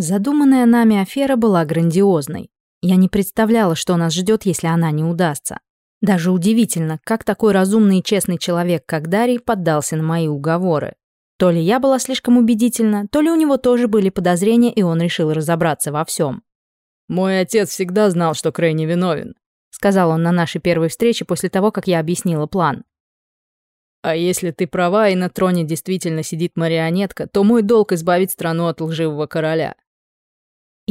Задуманная нами афера была грандиозной. Я не представляла, что нас ждет, если она не удастся. Даже удивительно, как такой разумный и честный человек, как Дарий, поддался на мои уговоры. То ли я была слишком убедительна, то ли у него тоже были подозрения, и он решил разобраться во всем. «Мой отец всегда знал, что Крей невиновен», — сказал он на нашей первой встрече после того, как я объяснила план. «А если ты права, и на троне действительно сидит марионетка, то мой долг избавить страну от лживого короля.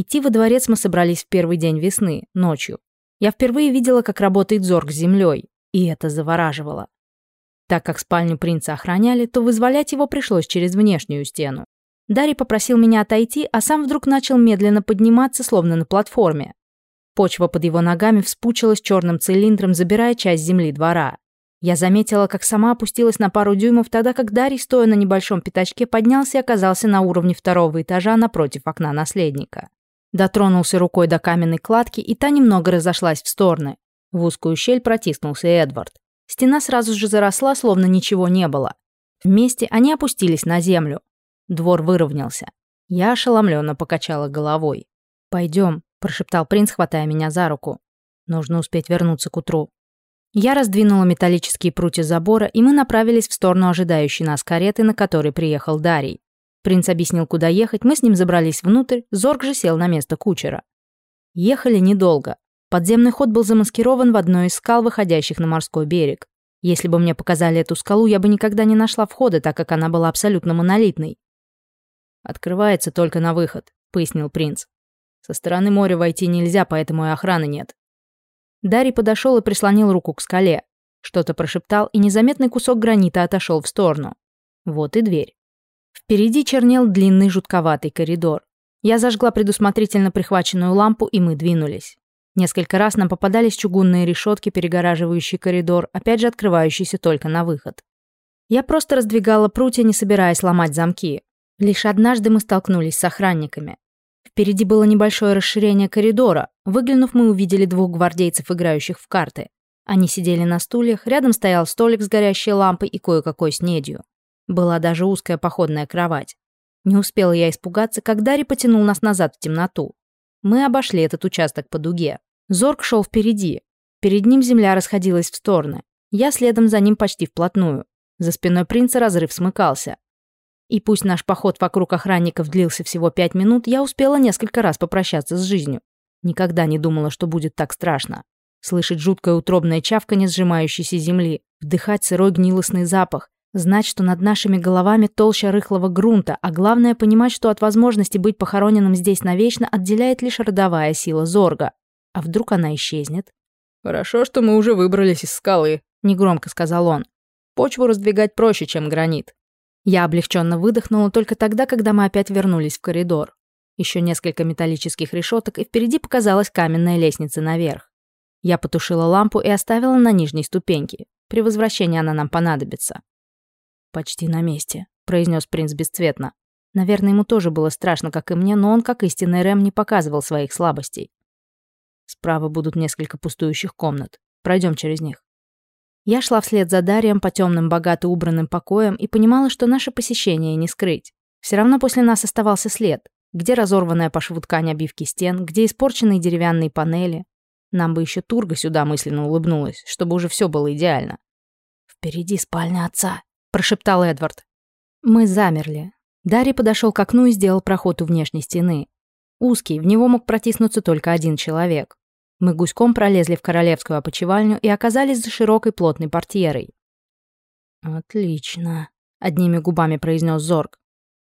Идти во дворец мы собрались в первый день весны, ночью. Я впервые видела, как работает зорг с землей, и это завораживало. Так как спальню принца охраняли, то вызволять его пришлось через внешнюю стену. Дарий попросил меня отойти, а сам вдруг начал медленно подниматься, словно на платформе. Почва под его ногами вспучилась черным цилиндром, забирая часть земли двора. Я заметила, как сама опустилась на пару дюймов, тогда как Дарий, стоя на небольшом пятачке, поднялся и оказался на уровне второго этажа напротив окна наследника. Дотронулся рукой до каменной кладки, и та немного разошлась в стороны. В узкую щель протиснулся Эдвард. Стена сразу же заросла, словно ничего не было. Вместе они опустились на землю. Двор выровнялся. Я ошеломленно покачала головой. «Пойдем», – прошептал принц, хватая меня за руку. «Нужно успеть вернуться к утру». Я раздвинула металлические прутья забора, и мы направились в сторону ожидающей нас Принц объяснил, куда ехать, мы с ним забрались внутрь, Зорг же сел на место кучера. Ехали недолго. Подземный ход был замаскирован в одной из скал, выходящих на морской берег. Если бы мне показали эту скалу, я бы никогда не нашла входа, так как она была абсолютно монолитной. «Открывается только на выход», — пояснил принц. «Со стороны моря войти нельзя, поэтому и охраны нет». Дарий подошел и прислонил руку к скале. Что-то прошептал, и незаметный кусок гранита отошел в сторону. Вот и дверь. Впереди чернел длинный жутковатый коридор. Я зажгла предусмотрительно прихваченную лампу, и мы двинулись. Несколько раз нам попадались чугунные решетки, перегораживающие коридор, опять же открывающиеся только на выход. Я просто раздвигала прутья, не собираясь ломать замки. Лишь однажды мы столкнулись с охранниками. Впереди было небольшое расширение коридора. Выглянув, мы увидели двух гвардейцев, играющих в карты. Они сидели на стульях, рядом стоял столик с горящей лампой и кое-какой снедью. Была даже узкая походная кровать. Не успела я испугаться, как Дарри потянул нас назад в темноту. Мы обошли этот участок по дуге. Зорг шел впереди. Перед ним земля расходилась в стороны. Я следом за ним почти вплотную. За спиной принца разрыв смыкался. И пусть наш поход вокруг охранников длился всего пять минут, я успела несколько раз попрощаться с жизнью. Никогда не думала, что будет так страшно. Слышать жуткое утробное чавканье сжимающейся земли, вдыхать сырой гнилостный запах, Знать, что над нашими головами толща рыхлого грунта, а главное понимать, что от возможности быть похороненным здесь навечно отделяет лишь родовая сила Зорга. А вдруг она исчезнет? «Хорошо, что мы уже выбрались из скалы», — негромко сказал он. «Почву раздвигать проще, чем гранит». Я облегченно выдохнула только тогда, когда мы опять вернулись в коридор. Еще несколько металлических решеток, и впереди показалась каменная лестница наверх. Я потушила лампу и оставила на нижней ступеньке. При возвращении она нам понадобится. «Почти на месте», — произнес принц бесцветно. Наверное, ему тоже было страшно, как и мне, но он, как истинный Рэм, не показывал своих слабостей. Справа будут несколько пустующих комнат. Пройдем через них. Я шла вслед за Дарием по темным, богато убранным покоям и понимала, что наше посещение не скрыть. Все равно после нас оставался след. Где разорванная по шву ткань обивки стен, где испорченные деревянные панели. Нам бы еще Турга сюда мысленно улыбнулась, чтобы уже все было идеально. «Впереди спальня отца», прошептал Эдвард. Мы замерли. Дарри подошел к окну и сделал проход у внешней стены. Узкий, в него мог протиснуться только один человек. Мы гуськом пролезли в королевскую опочивальню и оказались за широкой плотной портьерой. «Отлично», — одними губами произнес Зорг.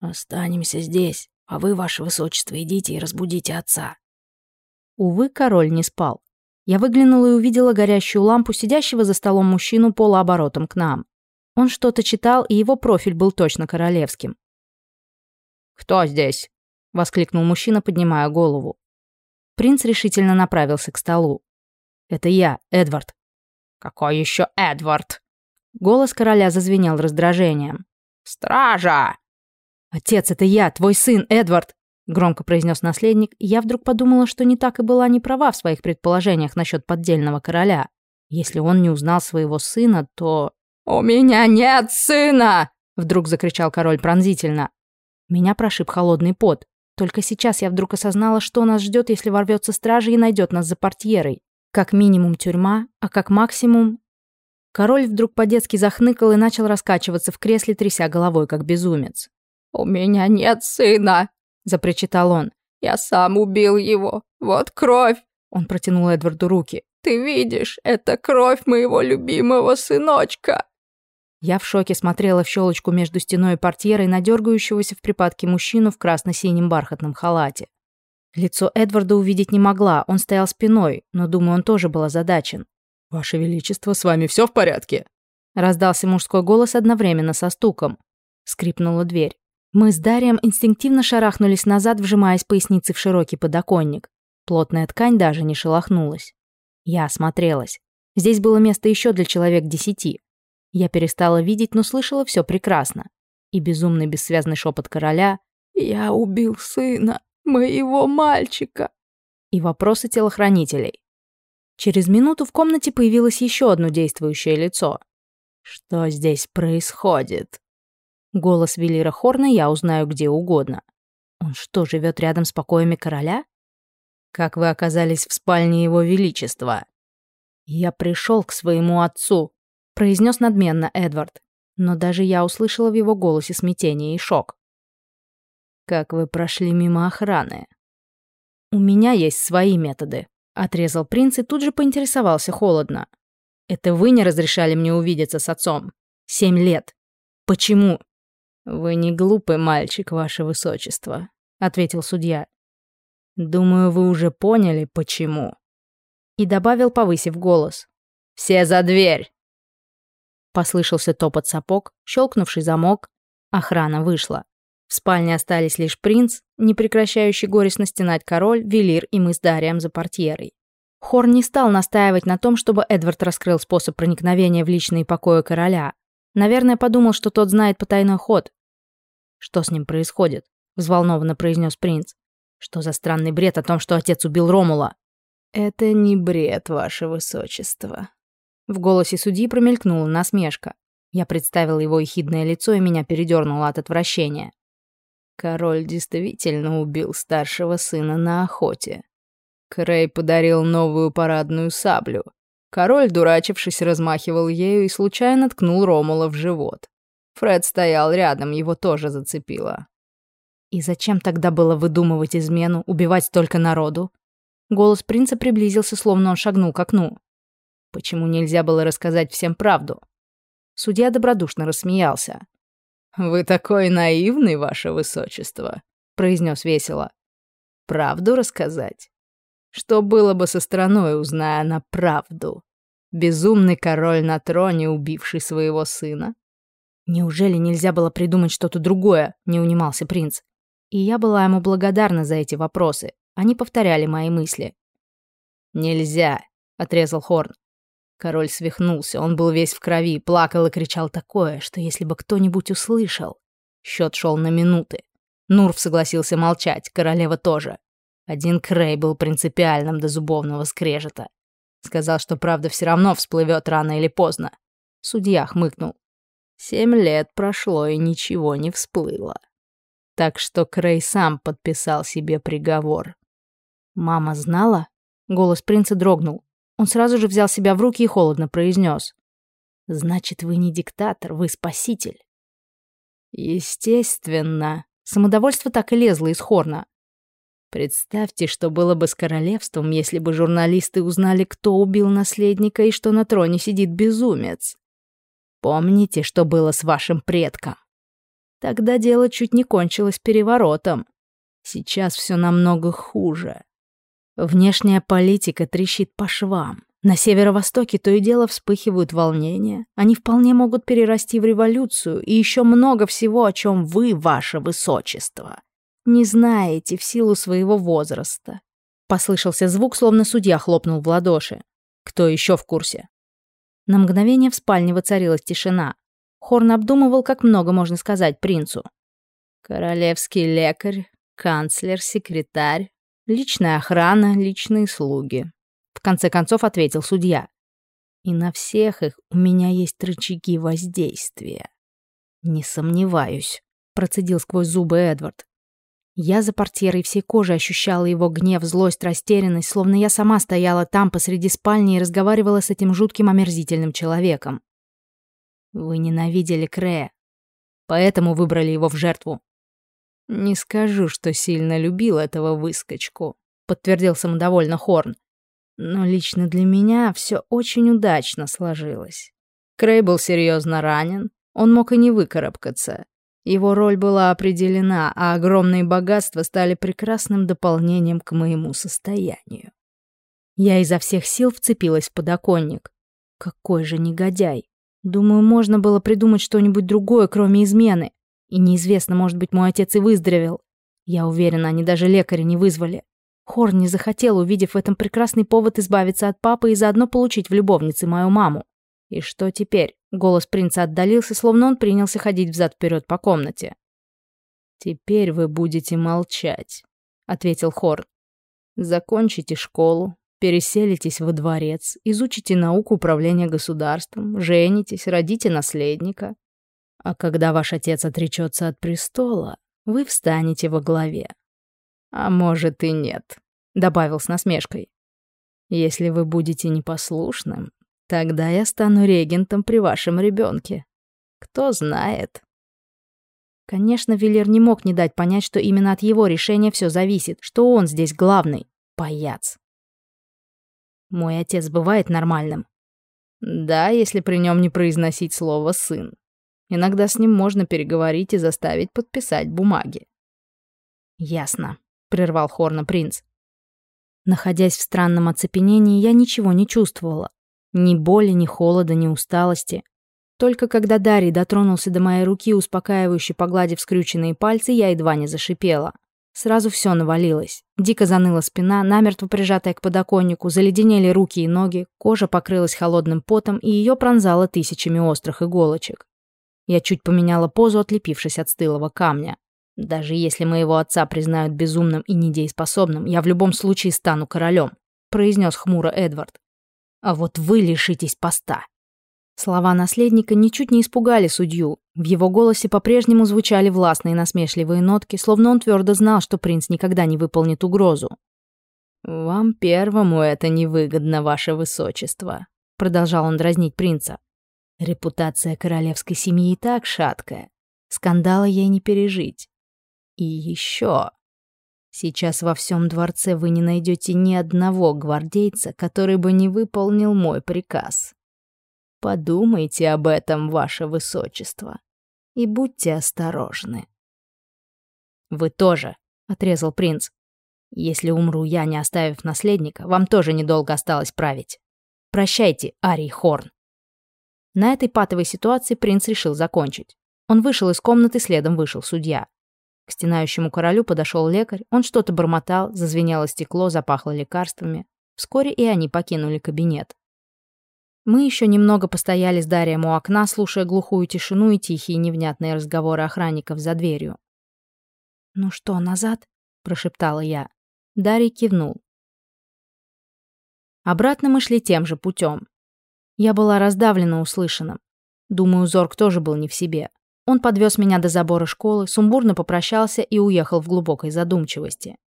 «Останемся здесь, а вы, ваше высочество, идите и разбудите отца». Увы, король не спал. Я выглянула и увидела горящую лампу сидящего за столом мужчину полуоборотом к нам. Он что-то читал, и его профиль был точно королевским. «Кто здесь?» — воскликнул мужчина, поднимая голову. Принц решительно направился к столу. «Это я, Эдвард». «Какой еще Эдвард?» Голос короля зазвенел раздражением. «Стража!» «Отец, это я, твой сын, Эдвард!» Громко произнес наследник, и я вдруг подумала, что не так и была не права в своих предположениях насчет поддельного короля. Если он не узнал своего сына, то... «У меня нет сына!» — вдруг закричал король пронзительно. Меня прошиб холодный пот. Только сейчас я вдруг осознала, что нас ждет, если ворвется стража и найдет нас за портьерой. Как минимум тюрьма, а как максимум... Король вдруг по-детски захныкал и начал раскачиваться в кресле, тряся головой, как безумец. «У меня нет сына!» — запричитал он. «Я сам убил его! Вот кровь!» Он протянул Эдварду руки. «Ты видишь, это кровь моего любимого сыночка!» Я в шоке смотрела в щелочку между стеной и портьерой на дергающегося в припадке мужчину в красно-синем бархатном халате. Лицо Эдварда увидеть не могла, он стоял спиной, но, думаю, он тоже был озадачен. «Ваше Величество, с вами все в порядке?» Раздался мужской голос одновременно со стуком. Скрипнула дверь. Мы с Дарием инстинктивно шарахнулись назад, вжимаясь поясницей в широкий подоконник. Плотная ткань даже не шелохнулась. Я осмотрелась. Здесь было место еще для человек десяти. Я перестала видеть, но слышала все прекрасно. И безумный бессвязный шепот короля «Я убил сына, моего мальчика!» и вопросы телохранителей. Через минуту в комнате появилось еще одно действующее лицо. «Что здесь происходит?» Голос Велира Хорна я узнаю где угодно. Он что, живет рядом с покоями короля? Как вы оказались в спальне его величества? Я пришел к своему отцу, произнес надменно Эдвард, но даже я услышала в его голосе смятение и шок. «Как вы прошли мимо охраны?» «У меня есть свои методы», — отрезал принц и тут же поинтересовался холодно. «Это вы не разрешали мне увидеться с отцом? Семь лет. Почему?» «Вы не глупый мальчик, ваше высочество», — ответил судья. «Думаю, вы уже поняли, почему». И добавил, повысив голос. «Все за дверь!» Послышался топот сапог, щелкнувший замок. Охрана вышла. В спальне остались лишь принц, не прекращающий горестно стенать король, Велир и мы с Дарием за портьерой. Хор не стал настаивать на том, чтобы Эдвард раскрыл способ проникновения в личные покои короля. Наверное, подумал, что тот знает потайной ход. «Что с ним происходит?» — взволнованно произнес принц. «Что за странный бред о том, что отец убил Ромула?» «Это не бред, ваше высочество», в голосе судьи промелькнула насмешка. Я представил его ехидное лицо, и меня передернуло от отвращения. Король действительно убил старшего сына на охоте. Крей подарил новую парадную саблю. Король, дурачившись, размахивал ею и случайно ткнул Ромула в живот. Фред стоял рядом, его тоже зацепило. И зачем тогда было выдумывать измену, убивать только народу? Голос принца приблизился, словно он шагнул к окну. Почему нельзя было рассказать всем правду? Судья добродушно рассмеялся. «Вы такой наивный, ваше высочество», — произнес весело. «Правду рассказать? Что было бы со страной, узная она правду? Безумный король на троне, убивший своего сына?» «Неужели нельзя было придумать что-то другое?» — не унимался принц. И я была ему благодарна за эти вопросы. Они повторяли мои мысли. «Нельзя», — отрезал Хорн. Король свихнулся, он был весь в крови, плакал и кричал такое, что если бы кто-нибудь услышал... Счет шел на минуты. Нурф согласился молчать, королева тоже. Один Крей был принципиальным до зубовного скрежета. Сказал, что правда все равно всплывет рано или поздно. Судья хмыкнул. Семь лет прошло, и ничего не всплыло. Так что Крей сам подписал себе приговор. «Мама знала?» Голос принца дрогнул. Он сразу же взял себя в руки и холодно произнес. «Значит, вы не диктатор, вы спаситель». «Естественно». Самодовольство так и лезло из хорна. Представьте, что было бы с королевством, если бы журналисты узнали, кто убил наследника и что на троне сидит безумец. Помните, что было с вашим предком? Тогда дело чуть не кончилось переворотом. Сейчас все намного хуже. Внешняя политика трещит по швам. На северо-востоке то и дело вспыхивают волнения. Они вполне могут перерасти в революцию и еще много всего, о чем вы, ваше высочество, не знаете в силу своего возраста. Послышался звук, словно судья хлопнул в ладоши. Кто еще в курсе? На мгновение в спальне воцарилась тишина. Хорн обдумывал, как много можно сказать принцу. Королевский лекарь, канцлер, секретарь, личная охрана, личные слуги. В конце концов ответил судья. И на всех их у меня есть рычаги воздействия. Не сомневаюсь, процедил сквозь зубы Эдвард. Я за портьерой всей кожи ощущала его гнев, злость, растерянность, словно я сама стояла там посреди спальни и разговаривала с этим жутким омерзительным человеком. Вы ненавидели Крея, поэтому выбрали его в жертву. «Не скажу, что сильно любил этого выскочку», — подтвердил самодовольно Хорн. «Но лично для меня все очень удачно сложилось. Крей был серьезно ранен, он мог и не выкарабкаться. Его роль была определена, а огромные богатства стали прекрасным дополнением к моему состоянию. Я изо всех сил вцепилась в подоконник. Какой же негодяй! Думаю, можно было придумать что-нибудь другое, кроме измены. И неизвестно, может быть, мой отец и выздоровел. Я уверена, они даже лекаря не вызвали. Хорн не захотел, увидев в этом прекрасный повод избавиться от папы и заодно получить в любовнице мою маму. И что теперь? Голос принца отдалился, словно он принялся ходить взад-вперед по комнате. «Теперь вы будете молчать», — ответил Хорн. «Закончите школу, переселитесь во дворец, изучите науку управления государством, женитесь, родите наследника. А когда ваш отец отречется от престола, вы встанете во главе. А может и нет, добавил с насмешкой. Если вы будете непослушным, тогда я стану регентом при вашем ребенке. Кто знает. Конечно, Велер не мог не дать понять, что именно от его решения все зависит, что он здесь главный. Паяц. Мой отец бывает нормальным. Да, если при нем не произносить слово «сын». Иногда с ним можно переговорить и заставить подписать бумаги. «Ясно», — прервал Хорна принц. Находясь в странном оцепенении, я ничего не чувствовала. Ни боли, ни холода, ни усталости. Только когда Дарий дотронулся до моей руки, успокаивающе погладив скрюченные пальцы, я едва не зашипела. Сразу все навалилось. Дико заныла спина, намертво прижатая к подоконнику, заледенели руки и ноги, кожа покрылась холодным потом, и ее пронзало тысячами острых иголочек. Я чуть поменяла позу, отлепившись от стылого камня. Даже если моего отца признают безумным и недееспособным, я в любом случае стану королем, произнес хмуро Эдвард. А вот вы лишитесь поста. Слова наследника ничуть не испугали судью. В его голосе по-прежнему звучали властные насмешливые нотки, словно он твердо знал, что принц никогда не выполнит угрозу. «Вам первому это невыгодно, ваше высочество», — продолжал он дразнить принца. Репутация королевской семьи и так шаткая. Скандала ей не пережить. И еще. Сейчас во всем дворце вы не найдете ни одного гвардейца, который бы не выполнил мой приказ. Подумайте об этом, ваше высочество, и будьте осторожны. Вы тоже, отрезал принц. Если умру я, не оставив наследника, вам тоже недолго осталось править. Прощайте, Арий Хорн. На этой патовой ситуации принц решил закончить. Он вышел из комнаты, следом вышел судья. К стенающему королю подошел лекарь, он что-то бормотал, зазвенело стекло, запахло лекарствами. Вскоре и они покинули кабинет. Мы еще немного постояли с Дарием у окна, слушая глухую тишину и тихие невнятные разговоры охранников за дверью. «Ну что, назад?» – прошептала я. Дарий кивнул. Обратно мы шли тем же путем. Я была раздавлена услышанным. Думаю, Зорг тоже был не в себе. Он подвез меня до забора школы, сумбурно попрощался и уехал в глубокой задумчивости.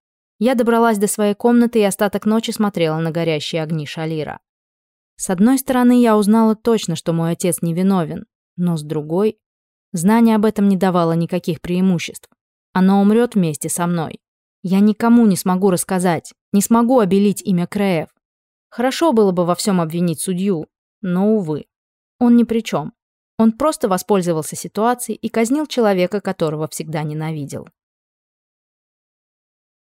Я добралась до своей комнаты и остаток ночи смотрела на горящие огни шалира. С одной стороны, я узнала точно, что мой отец невиновен, но с другой, знание об этом не давало никаких преимуществ. Оно умрет вместе со мной. Я никому не смогу рассказать, не смогу обелить имя Креев. Хорошо было бы во всем обвинить судью, но, увы, он ни при чем. Он просто воспользовался ситуацией и казнил человека, которого всегда ненавидел.